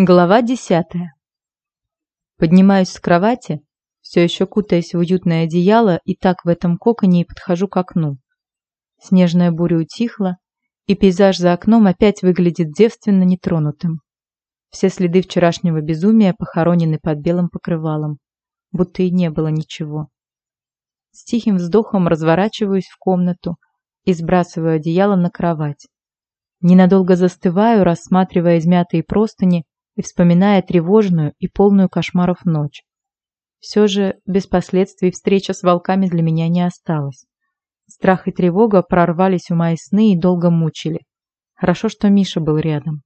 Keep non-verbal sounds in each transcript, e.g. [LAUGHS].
Глава десятая. Поднимаюсь с кровати, все еще кутаясь в уютное одеяло, и так в этом коконе и подхожу к окну. Снежная буря утихла, и пейзаж за окном опять выглядит девственно нетронутым. Все следы вчерашнего безумия похоронены под белым покрывалом, будто и не было ничего. С тихим вздохом разворачиваюсь в комнату и сбрасываю одеяло на кровать. Ненадолго застываю, рассматривая измятые простыни и вспоминая тревожную и полную кошмаров ночь. Все же без последствий встреча с волками для меня не осталась. Страх и тревога прорвались в мои сны и долго мучили. Хорошо, что Миша был рядом.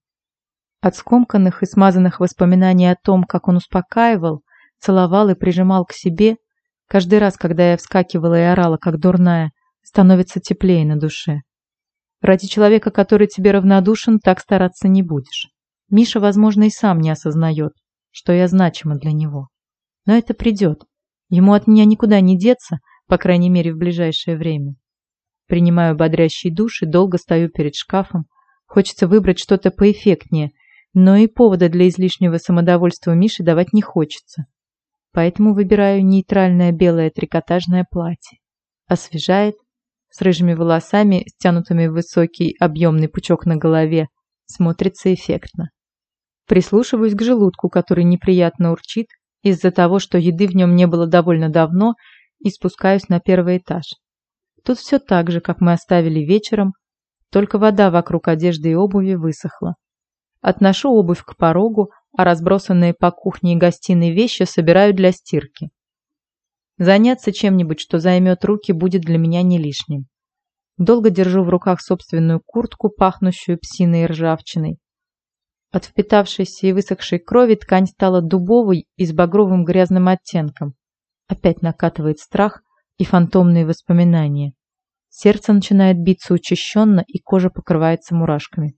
От скомканных и смазанных воспоминаний о том, как он успокаивал, целовал и прижимал к себе, каждый раз, когда я вскакивала и орала, как дурная, становится теплее на душе. Ради человека, который тебе равнодушен, так стараться не будешь. Миша, возможно, и сам не осознает, что я значима для него. Но это придет. Ему от меня никуда не деться, по крайней мере, в ближайшее время. Принимаю бодрящий душ и долго стою перед шкафом. Хочется выбрать что-то поэффектнее, но и повода для излишнего самодовольства Миши давать не хочется. Поэтому выбираю нейтральное белое трикотажное платье. Освежает, с рыжими волосами, стянутыми в высокий объемный пучок на голове, смотрится эффектно. Прислушиваюсь к желудку, который неприятно урчит из-за того, что еды в нем не было довольно давно, и спускаюсь на первый этаж. Тут все так же, как мы оставили вечером, только вода вокруг одежды и обуви высохла. Отношу обувь к порогу, а разбросанные по кухне и гостиной вещи собираю для стирки. Заняться чем-нибудь, что займет руки, будет для меня не лишним. Долго держу в руках собственную куртку, пахнущую псиной и ржавчиной. От впитавшейся и высохшей крови ткань стала дубовой и с багровым грязным оттенком. Опять накатывает страх и фантомные воспоминания. Сердце начинает биться учащенно, и кожа покрывается мурашками.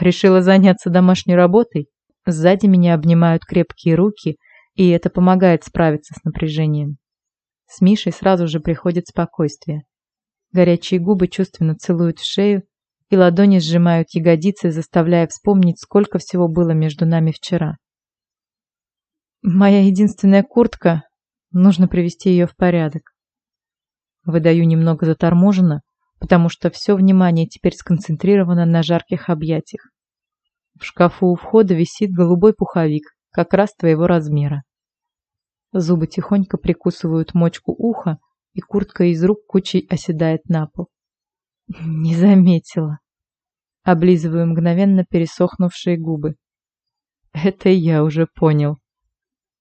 Решила заняться домашней работой? Сзади меня обнимают крепкие руки, и это помогает справиться с напряжением. С Мишей сразу же приходит спокойствие. Горячие губы чувственно целуют в шею, и ладони сжимают ягодицы, заставляя вспомнить, сколько всего было между нами вчера. Моя единственная куртка, нужно привести ее в порядок. Выдаю немного заторможенно, потому что все внимание теперь сконцентрировано на жарких объятиях. В шкафу у входа висит голубой пуховик, как раз твоего размера. Зубы тихонько прикусывают мочку уха, и куртка из рук кучей оседает на пол. [LAUGHS] Не заметила. Облизываю мгновенно пересохнувшие губы. Это я уже понял.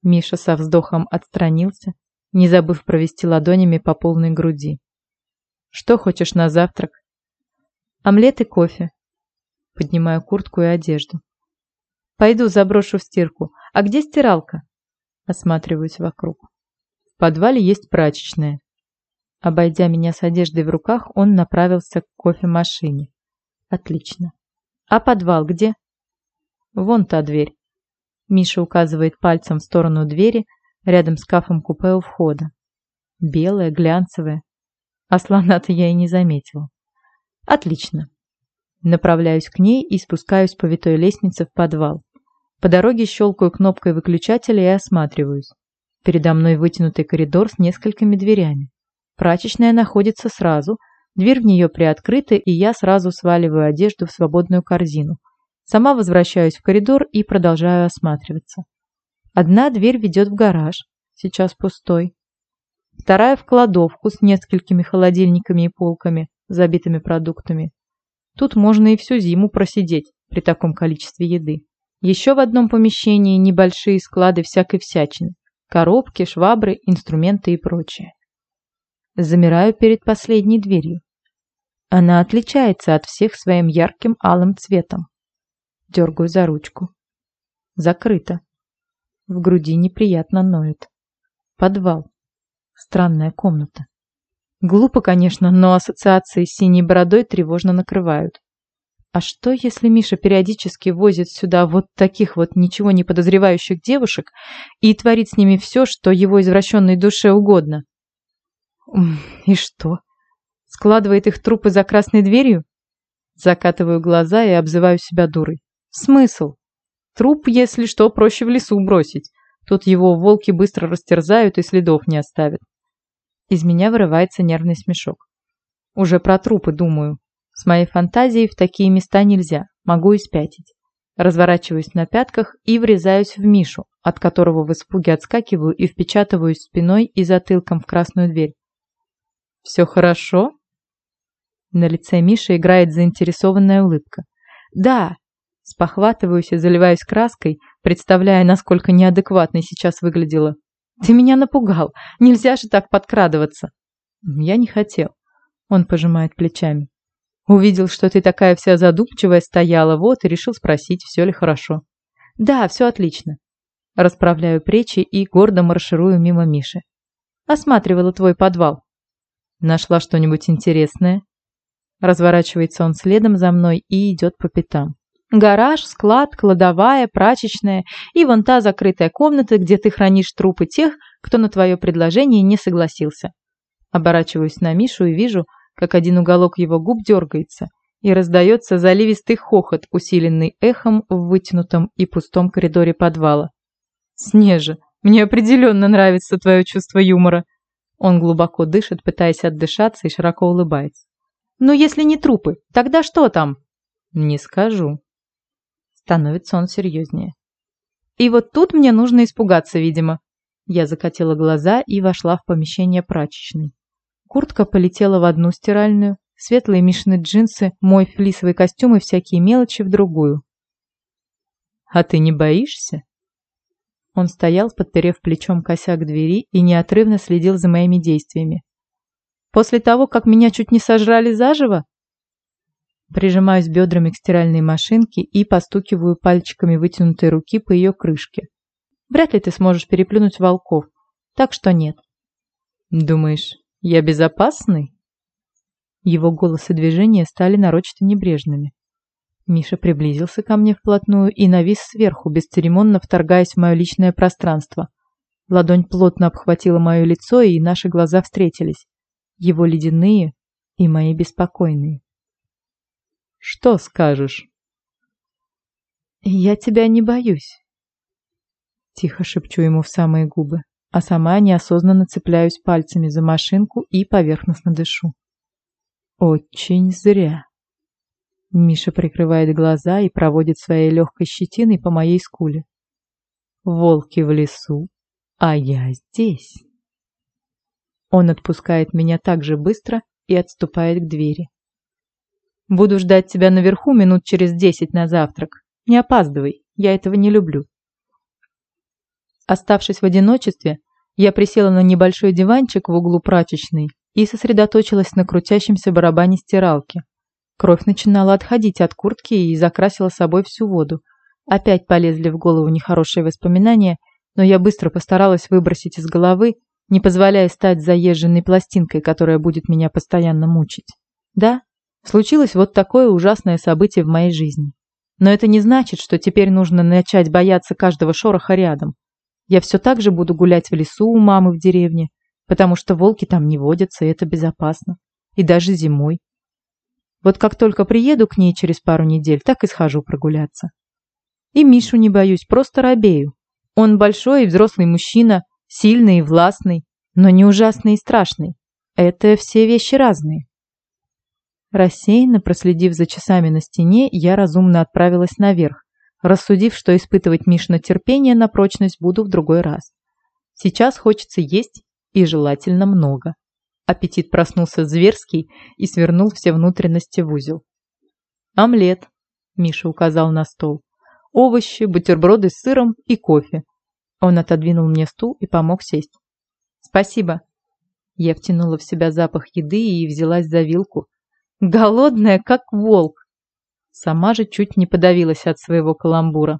Миша со вздохом отстранился, не забыв провести ладонями по полной груди. Что хочешь на завтрак? Омлет и кофе. Поднимаю куртку и одежду. Пойду заброшу в стирку. А где стиралка? Осматриваюсь вокруг. В подвале есть прачечная. Обойдя меня с одеждой в руках, он направился к кофемашине. Отлично. А подвал где? Вон та дверь. Миша указывает пальцем в сторону двери, рядом с кафом купе у входа. Белая, глянцевая. А слона-то я и не заметила. Отлично. Направляюсь к ней и спускаюсь по витой лестнице в подвал. По дороге щелкаю кнопкой выключателя и осматриваюсь. Передо мной вытянутый коридор с несколькими дверями. Прачечная находится сразу, дверь в нее приоткрыта, и я сразу сваливаю одежду в свободную корзину. Сама возвращаюсь в коридор и продолжаю осматриваться. Одна дверь ведет в гараж, сейчас пустой. Вторая в кладовку с несколькими холодильниками и полками, забитыми продуктами. Тут можно и всю зиму просидеть при таком количестве еды. Еще в одном помещении небольшие склады всякой всячины. Коробки, швабры, инструменты и прочее. Замираю перед последней дверью. Она отличается от всех своим ярким алым цветом. Дергаю за ручку. Закрыто. В груди неприятно ноет. Подвал. Странная комната. Глупо, конечно, но ассоциации с синей бородой тревожно накрывают. А что, если Миша периодически возит сюда вот таких вот ничего не подозревающих девушек и творит с ними все, что его извращенной душе угодно? И что? Складывает их трупы за красной дверью? Закатываю глаза и обзываю себя дурой. Смысл? Труп, если что, проще в лесу бросить. Тут его волки быстро растерзают и следов не оставят. Из меня вырывается нервный смешок. Уже про трупы думаю. С моей фантазией в такие места нельзя, могу и спятить. Разворачиваюсь на пятках и врезаюсь в Мишу, от которого в испуге отскакиваю и впечатываюсь спиной и затылком в красную дверь. «Все хорошо?» На лице Миши играет заинтересованная улыбка. «Да!» Спохватываюсь и заливаюсь краской, представляя, насколько неадекватной сейчас выглядела. «Ты меня напугал! Нельзя же так подкрадываться!» «Я не хотел». Он пожимает плечами. Увидел, что ты такая вся задумчивая стояла, вот, и решил спросить, все ли хорошо. Да, все отлично. Расправляю плечи и гордо марширую мимо Миши. Осматривала твой подвал. Нашла что-нибудь интересное? Разворачивается он следом за мной и идет по пятам. Гараж, склад, кладовая, прачечная и вон та закрытая комната, где ты хранишь трупы тех, кто на твое предложение не согласился. Оборачиваюсь на Мишу и вижу, как один уголок его губ дергается, и раздается заливистый хохот, усиленный эхом в вытянутом и пустом коридоре подвала. «Снежа, мне определенно нравится твое чувство юмора!» Он глубоко дышит, пытаясь отдышаться и широко улыбается. «Ну, если не трупы, тогда что там?» «Не скажу». Становится он серьезнее. «И вот тут мне нужно испугаться, видимо». Я закатила глаза и вошла в помещение прачечной. Куртка полетела в одну стиральную, светлые Мишины джинсы, мой флисовый костюм и всякие мелочи в другую. «А ты не боишься?» Он стоял, подперев плечом косяк двери и неотрывно следил за моими действиями. «После того, как меня чуть не сожрали заживо?» Прижимаюсь бедрами к стиральной машинке и постукиваю пальчиками вытянутой руки по ее крышке. Вряд ли ты сможешь переплюнуть волков, так что нет. Думаешь, «Я безопасный?» Его голос и движения стали нарочито небрежными. Миша приблизился ко мне вплотную и навис сверху, бесцеремонно вторгаясь в мое личное пространство. Ладонь плотно обхватила мое лицо, и наши глаза встретились. Его ледяные и мои беспокойные. «Что скажешь?» «Я тебя не боюсь», — тихо шепчу ему в самые губы а сама неосознанно цепляюсь пальцами за машинку и поверхностно дышу. Очень зря. Миша прикрывает глаза и проводит своей легкой щетиной по моей скуле. Волки в лесу, а я здесь. Он отпускает меня так же быстро и отступает к двери. Буду ждать тебя наверху минут через десять на завтрак. Не опаздывай, я этого не люблю. Оставшись в одиночестве, я присела на небольшой диванчик в углу прачечной и сосредоточилась на крутящемся барабане стиралки. Кровь начинала отходить от куртки и закрасила собой всю воду. Опять полезли в голову нехорошие воспоминания, но я быстро постаралась выбросить из головы, не позволяя стать заезженной пластинкой, которая будет меня постоянно мучить. Да, случилось вот такое ужасное событие в моей жизни. Но это не значит, что теперь нужно начать бояться каждого шороха рядом. Я все так же буду гулять в лесу у мамы в деревне, потому что волки там не водятся, и это безопасно. И даже зимой. Вот как только приеду к ней через пару недель, так и схожу прогуляться. И Мишу не боюсь, просто робею. Он большой и взрослый мужчина, сильный и властный, но не ужасный и страшный. Это все вещи разные. Рассеянно проследив за часами на стене, я разумно отправилась наверх, рассудив, что испытывать Мишина терпение на прочность буду в другой раз. Сейчас хочется есть и желательно много. Аппетит проснулся зверский и свернул все внутренности в узел. «Омлет», — Миша указал на стол. «Овощи, бутерброды с сыром и кофе». Он отодвинул мне стул и помог сесть. «Спасибо». Я втянула в себя запах еды и взялась за вилку. Голодная, как волк. Сама же чуть не подавилась от своего каламбура.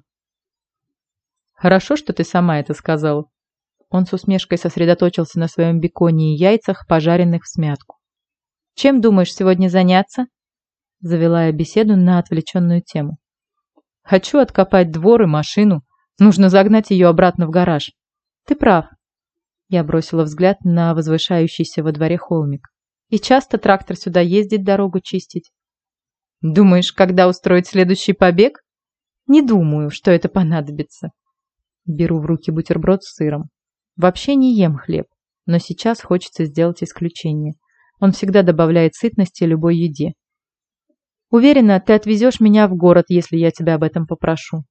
«Хорошо, что ты сама это сказала». Он с усмешкой сосредоточился на своем беконе и яйцах, пожаренных в смятку. «Чем думаешь сегодня заняться?» Завела я беседу на отвлеченную тему. «Хочу откопать двор и машину. Нужно загнать ее обратно в гараж». «Ты прав». Я бросила взгляд на возвышающийся во дворе холмик. «И часто трактор сюда ездит дорогу чистить?» Думаешь, когда устроить следующий побег? Не думаю, что это понадобится. Беру в руки бутерброд с сыром. Вообще не ем хлеб, но сейчас хочется сделать исключение. Он всегда добавляет сытности любой еде. Уверена, ты отвезешь меня в город, если я тебя об этом попрошу.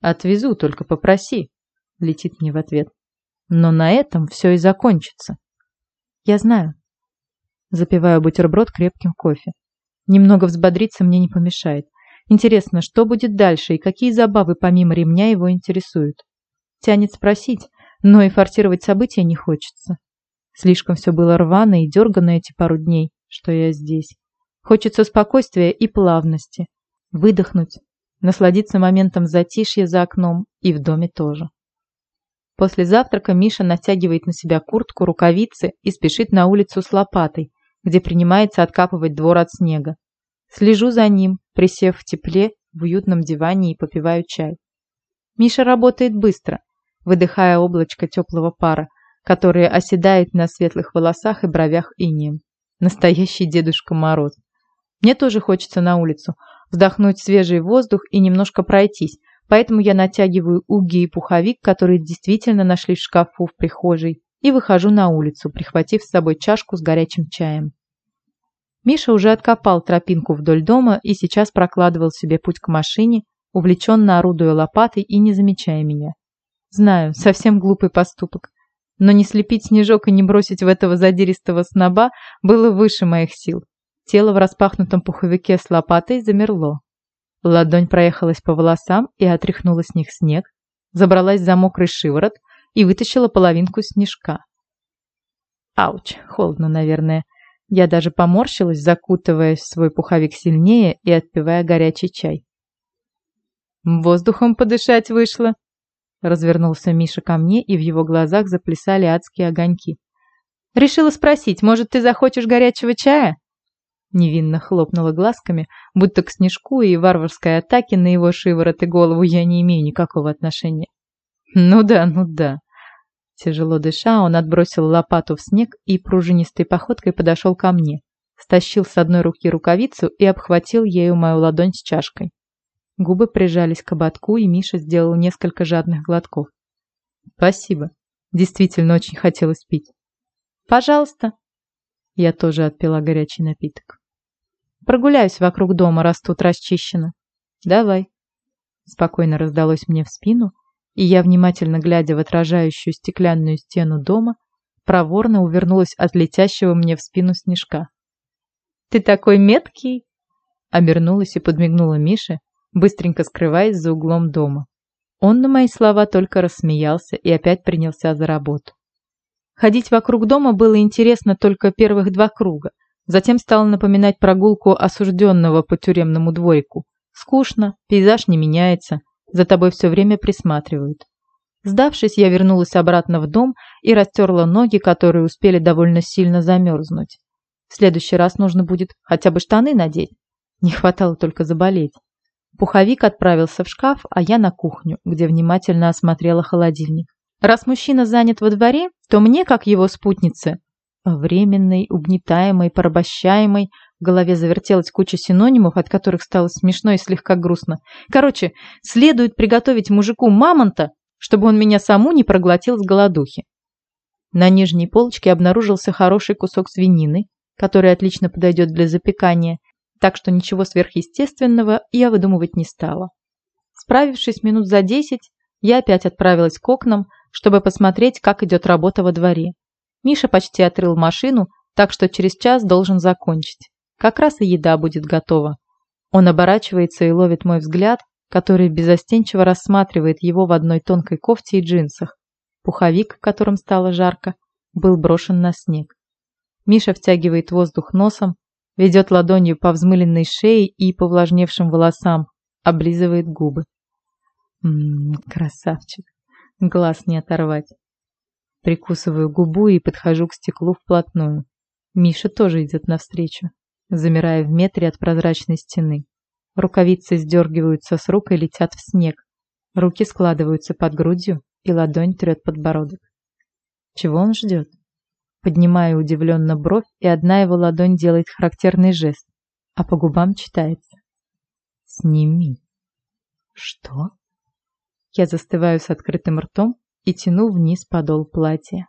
Отвезу, только попроси, летит мне в ответ. Но на этом все и закончится. Я знаю. Запиваю бутерброд крепким кофе. Немного взбодриться мне не помешает. Интересно, что будет дальше и какие забавы помимо ремня его интересуют. Тянет спросить, но и форсировать события не хочется. Слишком все было рвано и дергано эти пару дней, что я здесь. Хочется спокойствия и плавности. Выдохнуть, насладиться моментом затишья за окном и в доме тоже. После завтрака Миша натягивает на себя куртку, рукавицы и спешит на улицу с лопатой, где принимается откапывать двор от снега. Слежу за ним, присев в тепле, в уютном диване и попиваю чай. Миша работает быстро, выдыхая облачко теплого пара, которое оседает на светлых волосах и бровях инеем. Настоящий Дедушка Мороз. Мне тоже хочется на улицу, вдохнуть свежий воздух и немножко пройтись, поэтому я натягиваю уги и пуховик, которые действительно нашли в шкафу в прихожей, и выхожу на улицу, прихватив с собой чашку с горячим чаем. Миша уже откопал тропинку вдоль дома и сейчас прокладывал себе путь к машине, увлеченно орудуя лопатой и не замечая меня. Знаю, совсем глупый поступок. Но не слепить снежок и не бросить в этого задиристого сноба было выше моих сил. Тело в распахнутом пуховике с лопатой замерло. Ладонь проехалась по волосам и отряхнула с них снег, забралась за мокрый шиворот и вытащила половинку снежка. Ауч, холодно, наверное. Я даже поморщилась, закутываясь в свой пуховик сильнее и отпивая горячий чай. «Воздухом подышать вышло!» Развернулся Миша ко мне, и в его глазах заплясали адские огоньки. «Решила спросить, может, ты захочешь горячего чая?» Невинно хлопнула глазками, будто к снежку и варварской атаке на его шиворот и голову я не имею никакого отношения. «Ну да, ну да», Тяжело дыша, он отбросил лопату в снег и пружинистой походкой подошел ко мне. Стащил с одной руки рукавицу и обхватил ею мою ладонь с чашкой. Губы прижались к ободку, и Миша сделал несколько жадных глотков. «Спасибо. Действительно очень хотелось пить». «Пожалуйста». Я тоже отпила горячий напиток. «Прогуляюсь вокруг дома, раз тут расчищено». «Давай». Спокойно раздалось мне в спину, и я, внимательно глядя в отражающую стеклянную стену дома, проворно увернулась от летящего мне в спину снежка. «Ты такой меткий!» Обернулась и подмигнула Мише, быстренько скрываясь за углом дома. Он на мои слова только рассмеялся и опять принялся за работу. Ходить вокруг дома было интересно только первых два круга, затем стало напоминать прогулку осужденного по тюремному дворику. Скучно, пейзаж не меняется – за тобой все время присматривают. Сдавшись, я вернулась обратно в дом и растерла ноги, которые успели довольно сильно замерзнуть. В следующий раз нужно будет хотя бы штаны надеть. Не хватало только заболеть. Пуховик отправился в шкаф, а я на кухню, где внимательно осмотрела холодильник. Раз мужчина занят во дворе, то мне, как его спутнице, временной, угнетаемой, порабощаемой, в голове завертелась куча синонимов, от которых стало смешно и слегка грустно. Короче, следует приготовить мужику мамонта, чтобы он меня саму не проглотил с голодухи. На нижней полочке обнаружился хороший кусок свинины, который отлично подойдет для запекания, так что ничего сверхъестественного я выдумывать не стала. Справившись минут за десять, я опять отправилась к окнам, чтобы посмотреть, как идет работа во дворе. Миша почти отрыл машину, так что через час должен закончить. Как раз и еда будет готова. Он оборачивается и ловит мой взгляд, который безостенчиво рассматривает его в одной тонкой кофте и джинсах. Пуховик, которым стало жарко, был брошен на снег. Миша втягивает воздух носом, ведет ладонью по взмыленной шее и повлажневшим волосам, облизывает губы. Ммм, красавчик. Глаз не оторвать. Прикусываю губу и подхожу к стеклу вплотную. Миша тоже идет навстречу замирая в метре от прозрачной стены. Рукавицы сдергиваются с рук и летят в снег. Руки складываются под грудью, и ладонь трет подбородок. Чего он ждет? Поднимаю удивленно бровь, и одна его ладонь делает характерный жест, а по губам читается. «Сними». Что? Я застываю с открытым ртом и тяну вниз подол платья.